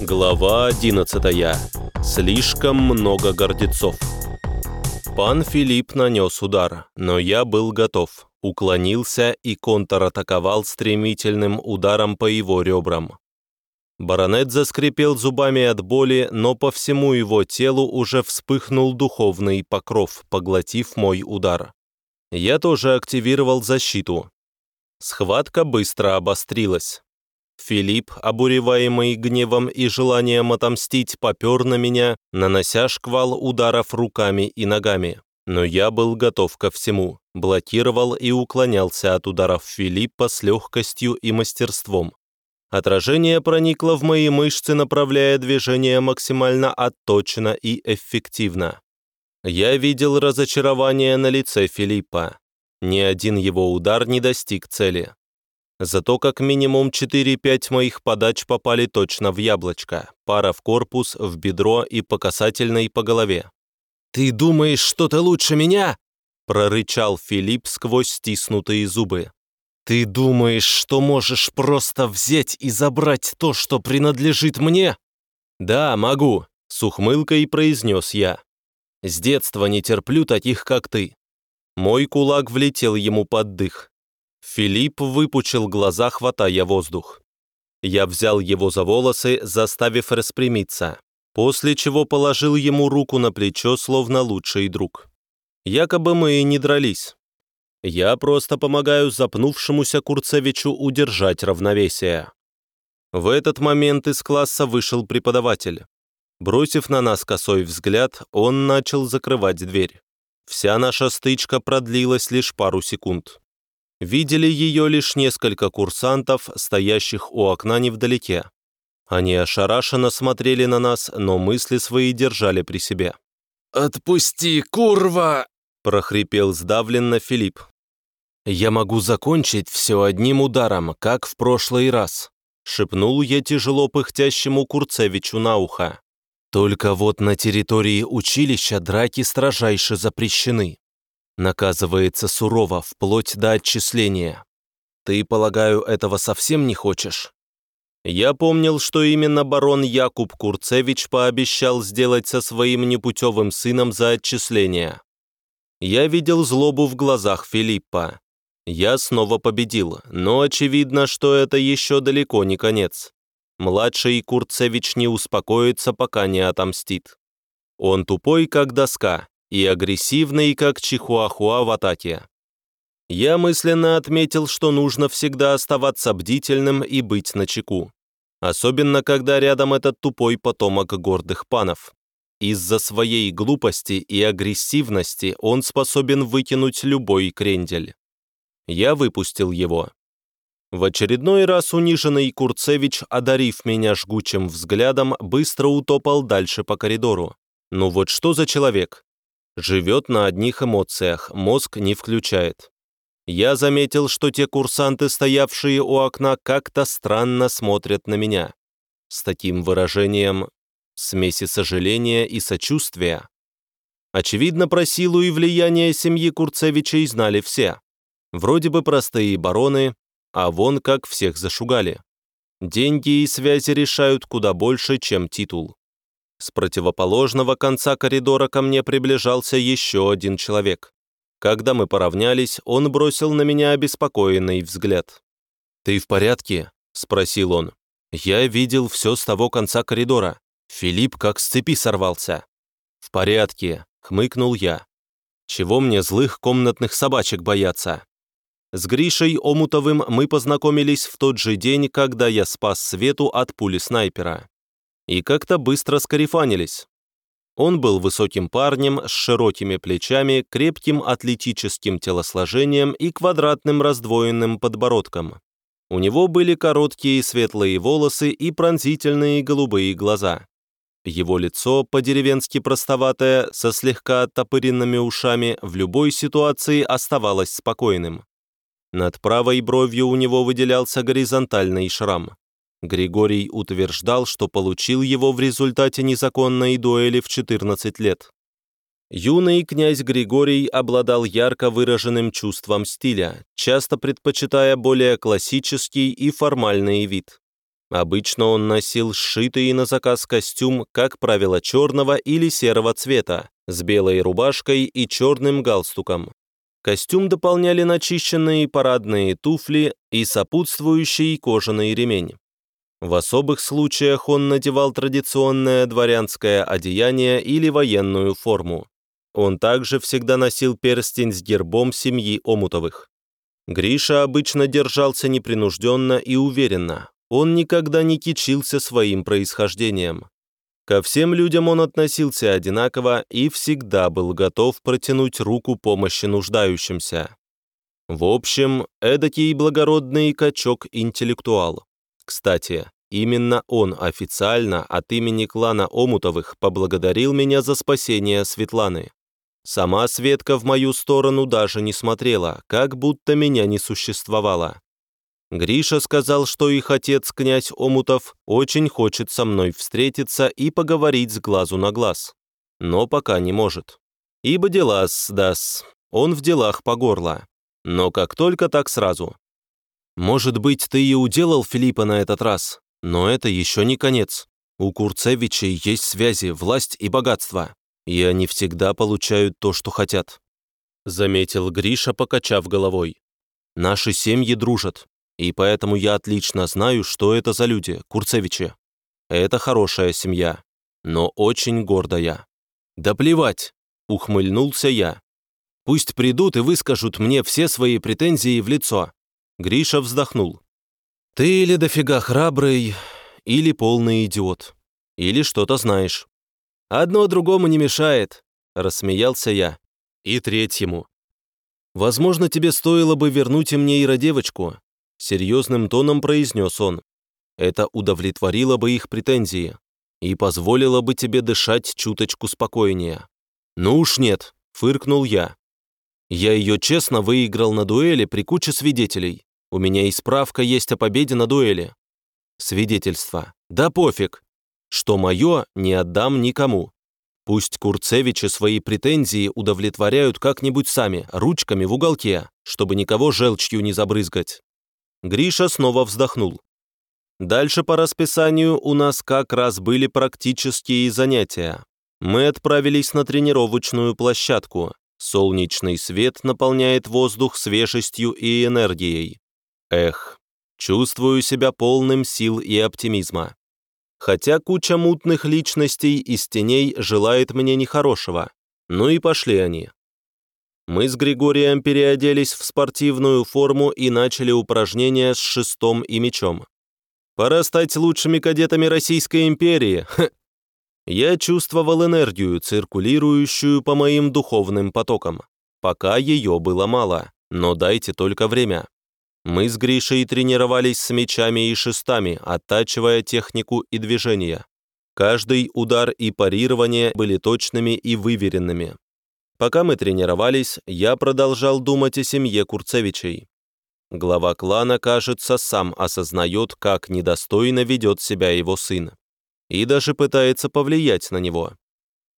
Глава 11. Слишком много гордецов. Пан Филипп нанес удар, но я был готов, уклонился и контратаковал стремительным ударом по его ребрам. Баронет заскрипел зубами от боли, но по всему его телу уже вспыхнул духовный покров, поглотив мой удар. Я тоже активировал защиту. Схватка быстро обострилась. Филипп, обуреваемый гневом и желанием отомстить, попер на меня, нанося шквал ударов руками и ногами. Но я был готов ко всему, блокировал и уклонялся от ударов Филиппа с легкостью и мастерством. Отражение проникло в мои мышцы, направляя движение максимально отточено и эффективно. Я видел разочарование на лице Филиппа. Ни один его удар не достиг цели. Зато как минимум 4-5 моих подач попали точно в яблочко, пара в корпус, в бедро и по касательной по голове. «Ты думаешь, что ты лучше меня?» прорычал Филипп сквозь стиснутые зубы. «Ты думаешь, что можешь просто взять и забрать то, что принадлежит мне?» «Да, могу», — с ухмылкой произнес я. «С детства не терплю таких, как ты». Мой кулак влетел ему под дых. Филипп выпучил глаза, хватая воздух. Я взял его за волосы, заставив распрямиться, после чего положил ему руку на плечо, словно лучший друг. Якобы мы и не дрались. Я просто помогаю запнувшемуся Курцевичу удержать равновесие. В этот момент из класса вышел преподаватель. Бросив на нас косой взгляд, он начал закрывать дверь. Вся наша стычка продлилась лишь пару секунд. Видели ее лишь несколько курсантов, стоящих у окна невдалеке. Они ошарашенно смотрели на нас, но мысли свои держали при себе. «Отпусти, курва!» – прохрипел сдавленно Филипп. «Я могу закончить все одним ударом, как в прошлый раз», – шепнул я тяжело пыхтящему Курцевичу на ухо. «Только вот на территории училища драки строжайше запрещены наказывается сурово, вплоть до отчисления. Ты, полагаю, этого совсем не хочешь? Я помнил, что именно барон Якуб Курцевич пообещал сделать со своим непутевым сыном за отчисление. Я видел злобу в глазах Филиппа. Я снова победил, но очевидно, что это еще далеко не конец. Младший Курцевич не успокоится, пока не отомстит. Он тупой, как доска, и агрессивный, как чихуахуа в атаке. Я мысленно отметил, что нужно всегда оставаться бдительным и быть начеку. Особенно, когда рядом этот тупой потомок гордых панов. Из-за своей глупости и агрессивности он способен выкинуть любой крендель. Я выпустил его. В очередной раз униженный Курцевич, одарив меня жгучим взглядом, быстро утопал дальше по коридору. Ну вот что за человек? Живет на одних эмоциях, мозг не включает. Я заметил, что те курсанты, стоявшие у окна, как-то странно смотрят на меня. С таким выражением смеси сожаления и сочувствия. Очевидно, про силу и влияние семьи Курцевичей знали все. Вроде бы простые бароны, а вон как всех зашугали. Деньги и связи решают куда больше, чем титул. С противоположного конца коридора ко мне приближался еще один человек. Когда мы поравнялись, он бросил на меня обеспокоенный взгляд. «Ты в порядке?» – спросил он. «Я видел все с того конца коридора. Филипп как с цепи сорвался». «В порядке», – хмыкнул я. «Чего мне злых комнатных собачек бояться?» С Гришей Омутовым мы познакомились в тот же день, когда я спас Свету от пули снайпера и как-то быстро скарифанились. Он был высоким парнем с широкими плечами, крепким атлетическим телосложением и квадратным раздвоенным подбородком. У него были короткие светлые волосы и пронзительные голубые глаза. Его лицо, по-деревенски простоватое, со слегка оттопыренными ушами, в любой ситуации оставалось спокойным. Над правой бровью у него выделялся горизонтальный шрам. Григорий утверждал, что получил его в результате незаконной дуэли в 14 лет. Юный князь Григорий обладал ярко выраженным чувством стиля, часто предпочитая более классический и формальный вид. Обычно он носил сшитый на заказ костюм, как правило, черного или серого цвета, с белой рубашкой и черным галстуком. Костюм дополняли начищенные парадные туфли и сопутствующий кожаный ремень. В особых случаях он надевал традиционное дворянское одеяние или военную форму. Он также всегда носил перстень с гербом семьи Омутовых. Гриша обычно держался непринужденно и уверенно. Он никогда не кичился своим происхождением. Ко всем людям он относился одинаково и всегда был готов протянуть руку помощи нуждающимся. В общем, эдакий благородный качок-интеллектуал. Кстати, именно он официально от имени клана Омутовых поблагодарил меня за спасение Светланы. Сама Светка в мою сторону даже не смотрела, как будто меня не существовало. Гриша сказал, что их отец, князь Омутов, очень хочет со мной встретиться и поговорить с глазу на глаз. Но пока не может. Ибо дела сдас. Он в делах по горло. Но как только так сразу. Может быть, ты и уделал Филиппа на этот раз, но это еще не конец. У Курцевичей есть связи, власть и богатство и они всегда получают то, что хотят», — заметил Гриша, покачав головой. «Наши семьи дружат, и поэтому я отлично знаю, что это за люди, Курцевичи. Это хорошая семья, но очень гордая». «Да плевать!» — ухмыльнулся я. «Пусть придут и выскажут мне все свои претензии в лицо». Гриша вздохнул. «Ты или дофига храбрый, или полный идиот, или что-то знаешь. «Одно другому не мешает», — рассмеялся я. «И третьему. Возможно, тебе стоило бы вернуть и мне Ира-девочку», — серьезным тоном произнес он. «Это удовлетворило бы их претензии и позволило бы тебе дышать чуточку спокойнее». «Ну уж нет», — фыркнул я. «Я ее честно выиграл на дуэли при куче свидетелей. У меня и справка есть о победе на дуэли». «Свидетельство. Да пофиг что мое не отдам никому. Пусть Курцевичи свои претензии удовлетворяют как-нибудь сами, ручками в уголке, чтобы никого желчью не забрызгать. Гриша снова вздохнул. Дальше по расписанию у нас как раз были практические занятия. Мы отправились на тренировочную площадку. Солнечный свет наполняет воздух свежестью и энергией. Эх, чувствую себя полным сил и оптимизма хотя куча мутных личностей из теней желает мне нехорошего. Ну и пошли они. Мы с Григорием переоделись в спортивную форму и начали упражнения с шестом и мечом. Пора стать лучшими кадетами Российской империи. Я чувствовал энергию, циркулирующую по моим духовным потокам. Пока ее было мало, но дайте только время. Мы с Гришей тренировались с мечами и шестами, оттачивая технику и движения. Каждый удар и парирование были точными и выверенными. Пока мы тренировались, я продолжал думать о семье Курцевичей. Глава клана, кажется, сам осознает, как недостойно ведет себя его сын. И даже пытается повлиять на него.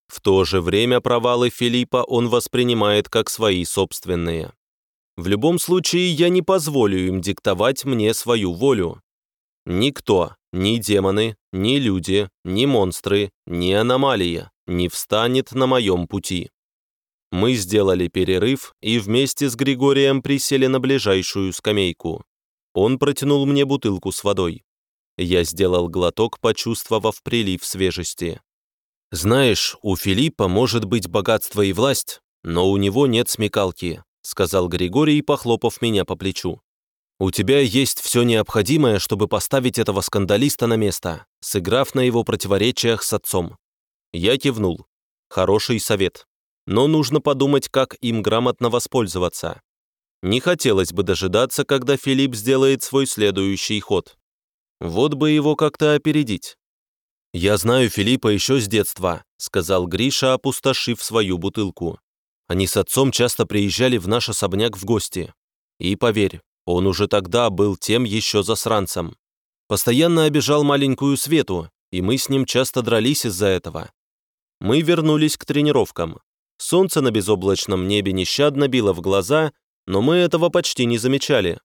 В то же время провалы Филиппа он воспринимает как свои собственные. В любом случае, я не позволю им диктовать мне свою волю. Никто, ни демоны, ни люди, ни монстры, ни аномалии не встанет на моем пути. Мы сделали перерыв и вместе с Григорием присели на ближайшую скамейку. Он протянул мне бутылку с водой. Я сделал глоток, почувствовав прилив свежести. «Знаешь, у Филиппа может быть богатство и власть, но у него нет смекалки. — сказал Григорий, похлопав меня по плечу. «У тебя есть все необходимое, чтобы поставить этого скандалиста на место, сыграв на его противоречиях с отцом». Я кивнул. Хороший совет. Но нужно подумать, как им грамотно воспользоваться. Не хотелось бы дожидаться, когда Филипп сделает свой следующий ход. Вот бы его как-то опередить. «Я знаю Филиппа еще с детства», — сказал Гриша, опустошив свою бутылку. Они с отцом часто приезжали в наш особняк в гости. И поверь, он уже тогда был тем еще засранцем. Постоянно обижал маленькую Свету, и мы с ним часто дрались из-за этого. Мы вернулись к тренировкам. Солнце на безоблачном небе нещадно било в глаза, но мы этого почти не замечали.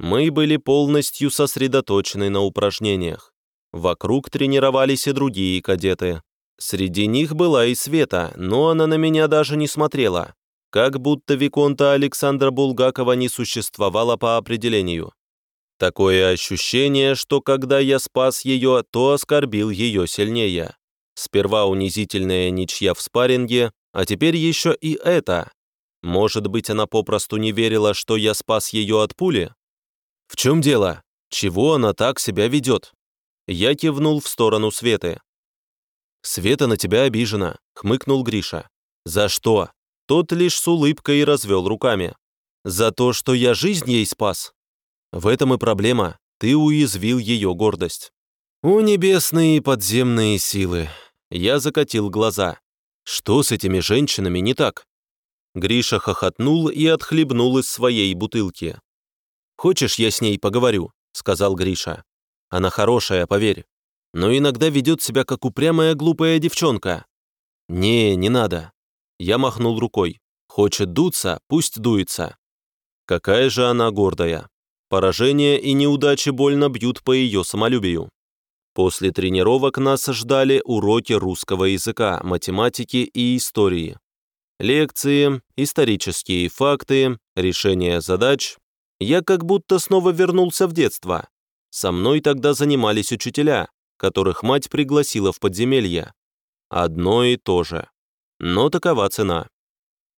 Мы были полностью сосредоточены на упражнениях. Вокруг тренировались и другие кадеты. Среди них была и Света, но она на меня даже не смотрела. Как будто Виконта Александра Булгакова не существовало по определению. Такое ощущение, что когда я спас ее, то оскорбил ее сильнее. Сперва унизительная ничья в спарринге, а теперь еще и это. Может быть, она попросту не верила, что я спас ее от пули? В чем дело? Чего она так себя ведет? Я кивнул в сторону Светы. «Света на тебя обижена», — хмыкнул Гриша. «За что?» Тот лишь с улыбкой развел руками. «За то, что я жизнь ей спас?» В этом и проблема. Ты уязвил ее гордость. «О, небесные подземные силы!» Я закатил глаза. Что с этими женщинами не так? Гриша хохотнул и отхлебнул из своей бутылки. «Хочешь, я с ней поговорю?» — сказал Гриша. «Она хорошая, поверь. Но иногда ведет себя как упрямая глупая девчонка». «Не, не надо». Я махнул рукой. «Хочет дуться, пусть дуется». Какая же она гордая. Поражения и неудачи больно бьют по ее самолюбию. После тренировок нас ждали уроки русского языка, математики и истории. Лекции, исторические факты, решение задач. Я как будто снова вернулся в детство. Со мной тогда занимались учителя, которых мать пригласила в подземелье. Одно и то же. Но такова цена.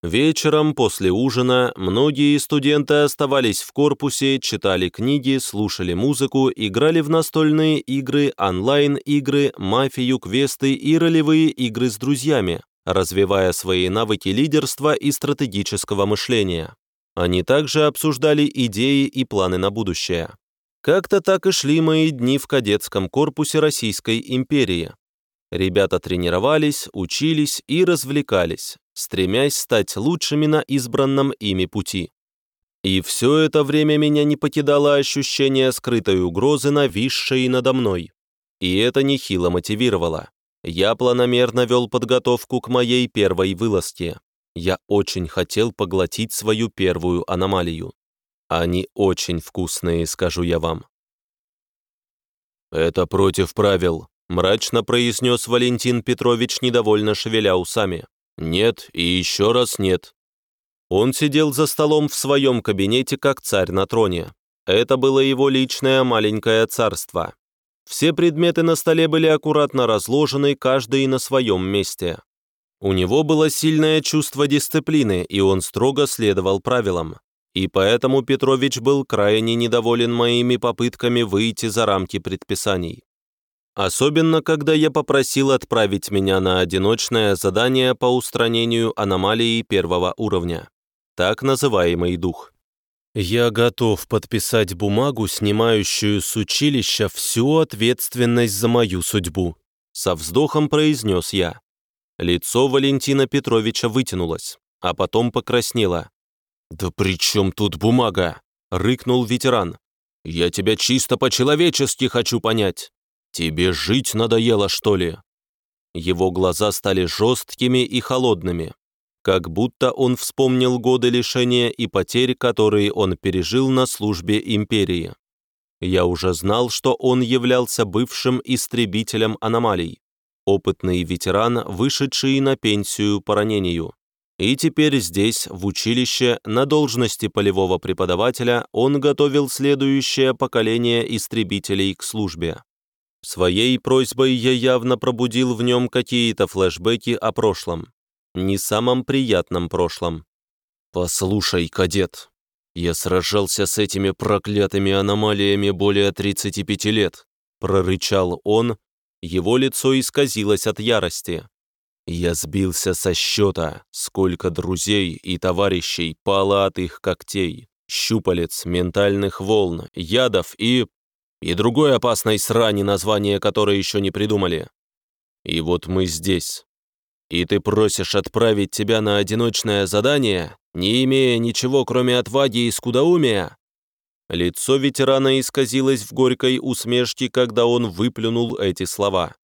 Вечером после ужина многие студенты оставались в корпусе, читали книги, слушали музыку, играли в настольные игры, онлайн-игры, мафию, квесты и ролевые игры с друзьями, развивая свои навыки лидерства и стратегического мышления. Они также обсуждали идеи и планы на будущее. Как-то так и шли мои дни в кадетском корпусе Российской империи. Ребята тренировались, учились и развлекались, стремясь стать лучшими на избранном ими пути. И все это время меня не покидало ощущение скрытой угрозы, нависшей надо мной. И это нехило мотивировало. Я планомерно вел подготовку к моей первой вылазке. Я очень хотел поглотить свою первую аномалию. Они очень вкусные, скажу я вам. «Это против правил», мрачно произнес Валентин Петрович, недовольно шевеля усами. «Нет и еще раз нет». Он сидел за столом в своем кабинете, как царь на троне. Это было его личное маленькое царство. Все предметы на столе были аккуратно разложены, каждый на своем месте. У него было сильное чувство дисциплины, и он строго следовал правилам. И поэтому Петрович был крайне недоволен моими попытками выйти за рамки предписаний. Особенно, когда я попросил отправить меня на одиночное задание по устранению аномалии первого уровня, так называемый дух. Я готов подписать бумагу, снимающую с училища всю ответственность за мою судьбу, со вздохом произнес я. Лицо Валентина Петровича вытянулось, а потом покраснело. «Да при чем тут бумага?» — рыкнул ветеран. «Я тебя чисто по-человечески хочу понять. «Тебе жить надоело, что ли?» Его глаза стали жесткими и холодными, как будто он вспомнил годы лишения и потерь, которые он пережил на службе империи. Я уже знал, что он являлся бывшим истребителем аномалий, опытный ветеран, вышедший на пенсию по ранению. И теперь здесь, в училище, на должности полевого преподавателя, он готовил следующее поколение истребителей к службе. Своей просьбой я явно пробудил в нем какие-то флешбеки о прошлом. Не самом приятном прошлом. «Послушай, кадет, я сражался с этими проклятыми аномалиями более 35 лет», прорычал он, его лицо исказилось от ярости. Я сбился со счета, сколько друзей и товарищей пало от их когтей, щупалец, ментальных волн, ядов и и другой опасной срани, название которой еще не придумали. И вот мы здесь. И ты просишь отправить тебя на одиночное задание, не имея ничего, кроме отваги и скудоумия?» Лицо ветерана исказилось в горькой усмешке, когда он выплюнул эти слова.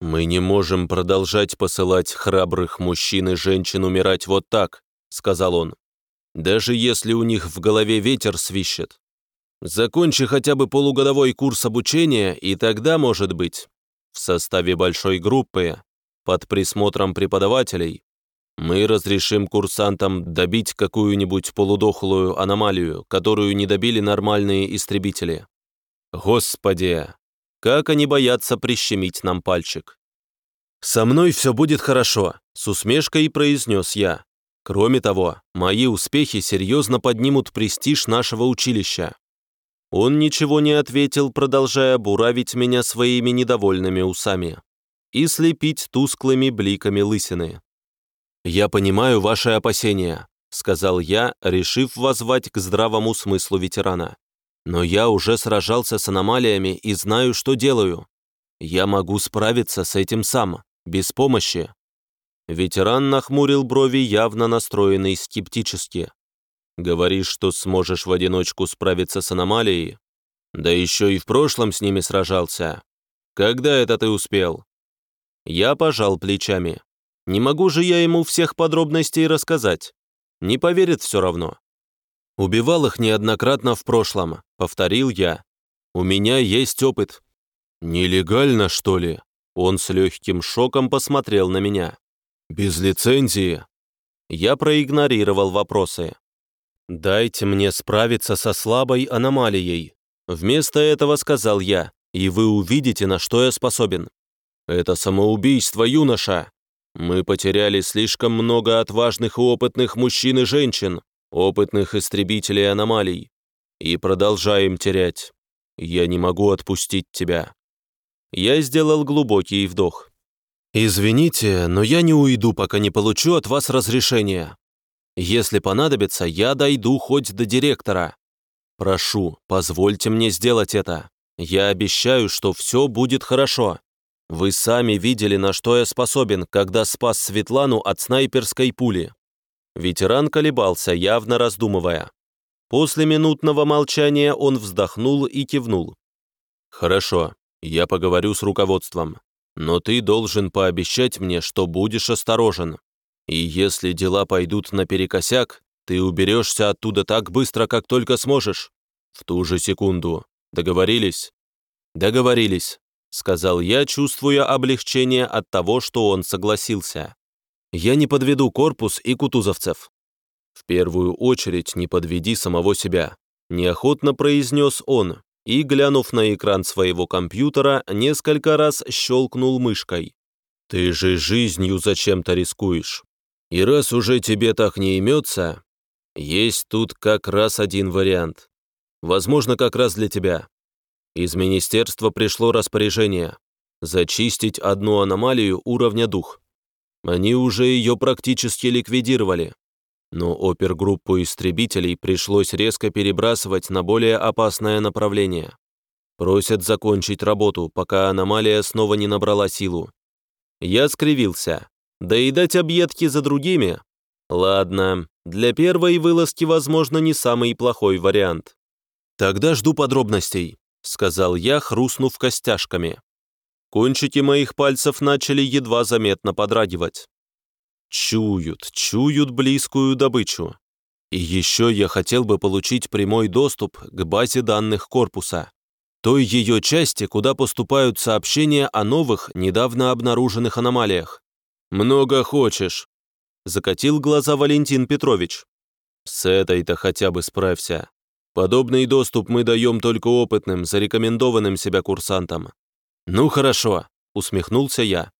«Мы не можем продолжать посылать храбрых мужчин и женщин умирать вот так», — сказал он. «Даже если у них в голове ветер свищет. Закончи хотя бы полугодовой курс обучения, и тогда, может быть, в составе большой группы, под присмотром преподавателей, мы разрешим курсантам добить какую-нибудь полудохлую аномалию, которую не добили нормальные истребители. Господи, как они боятся прищемить нам пальчик. «Со мной все будет хорошо», — с усмешкой произнес я. «Кроме того, мои успехи серьезно поднимут престиж нашего училища». Он ничего не ответил, продолжая буравить меня своими недовольными усами и слепить тусклыми бликами лысины. «Я понимаю ваши опасения», — сказал я, решив воззвать к здравому смыслу ветерана. «Но я уже сражался с аномалиями и знаю, что делаю. Я могу справиться с этим сам, без помощи». Ветеран нахмурил брови, явно настроенный скептически. «Говоришь, что сможешь в одиночку справиться с аномалией? Да еще и в прошлом с ними сражался. Когда это ты успел?» Я пожал плечами. Не могу же я ему всех подробностей рассказать. Не поверит все равно. Убивал их неоднократно в прошлом, повторил я. У меня есть опыт. Нелегально, что ли? Он с легким шоком посмотрел на меня. Без лицензии. Я проигнорировал вопросы. «Дайте мне справиться со слабой аномалией». Вместо этого сказал я, и вы увидите, на что я способен. «Это самоубийство, юноша!» Мы потеряли слишком много отважных и опытных мужчин и женщин, опытных истребителей аномалий, и продолжаем терять. Я не могу отпустить тебя». Я сделал глубокий вдох. «Извините, но я не уйду, пока не получу от вас разрешения. Если понадобится, я дойду хоть до директора. Прошу, позвольте мне сделать это. Я обещаю, что все будет хорошо. Вы сами видели, на что я способен, когда спас Светлану от снайперской пули». Ветеран колебался, явно раздумывая. После минутного молчания он вздохнул и кивнул. «Хорошо, я поговорю с руководством, но ты должен пообещать мне, что будешь осторожен. И если дела пойдут наперекосяк, ты уберешься оттуда так быстро, как только сможешь. В ту же секунду. Договорились?» «Договорились», сказал я, чувствуя облегчение от того, что он согласился. Я не подведу корпус и кутузовцев. В первую очередь не подведи самого себя, неохотно произнес он и, глянув на экран своего компьютера, несколько раз щелкнул мышкой. «Ты же жизнью зачем-то рискуешь. И раз уже тебе так не имется, есть тут как раз один вариант. Возможно, как раз для тебя. Из министерства пришло распоряжение зачистить одну аномалию уровня дух. Они уже ее практически ликвидировали. Но опергруппу истребителей пришлось резко перебрасывать на более опасное направление. Просят закончить работу, пока аномалия снова не набрала силу. Я скривился. Доедать объедки за другими? Ладно, для первой вылазки, возможно, не самый плохой вариант. Тогда жду подробностей сказал я, хрустнув костяшками. Кончики моих пальцев начали едва заметно подрагивать. Чуют, чуют близкую добычу. И еще я хотел бы получить прямой доступ к базе данных корпуса, той ее части, куда поступают сообщения о новых, недавно обнаруженных аномалиях. «Много хочешь», — закатил глаза Валентин Петрович. «С этой-то хотя бы справься. Подобный доступ мы даем только опытным, зарекомендованным себя курсантам. Ну хорошо, усмехнулся я.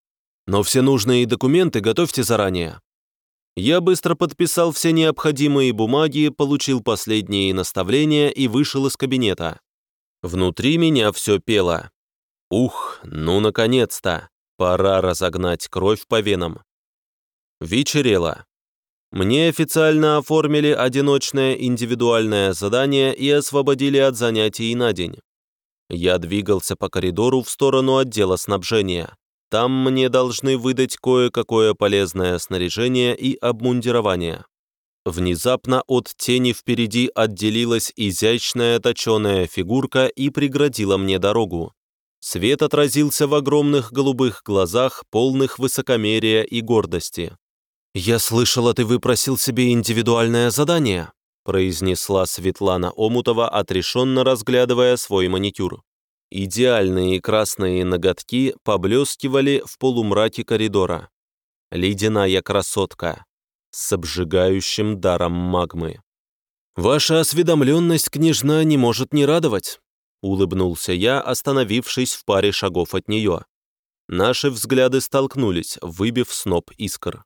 Но все нужные документы готовьте заранее. Я быстро подписал все необходимые бумаги, получил последние наставления и вышел из кабинета. Внутри меня все пело. Ух, ну наконец-то! Пора разогнать кровь по венам. Вечерело. Мне официально оформили одиночное индивидуальное задание и освободили от занятий на день. Я двигался по коридору в сторону отдела снабжения. Там мне должны выдать кое-какое полезное снаряжение и обмундирование. Внезапно от тени впереди отделилась изящная точеная фигурка и преградила мне дорогу. Свет отразился в огромных голубых глазах, полных высокомерия и гордости. «Я слышала, ты выпросил себе индивидуальное задание». Произнесла Светлана Омутова, отрешенно разглядывая свой маникюр. Идеальные красные ноготки поблескивали в полумраке коридора. Ледяная красотка с обжигающим даром магмы. «Ваша осведомленность, княжна, не может не радовать», улыбнулся я, остановившись в паре шагов от нее. Наши взгляды столкнулись, выбив сноп искр.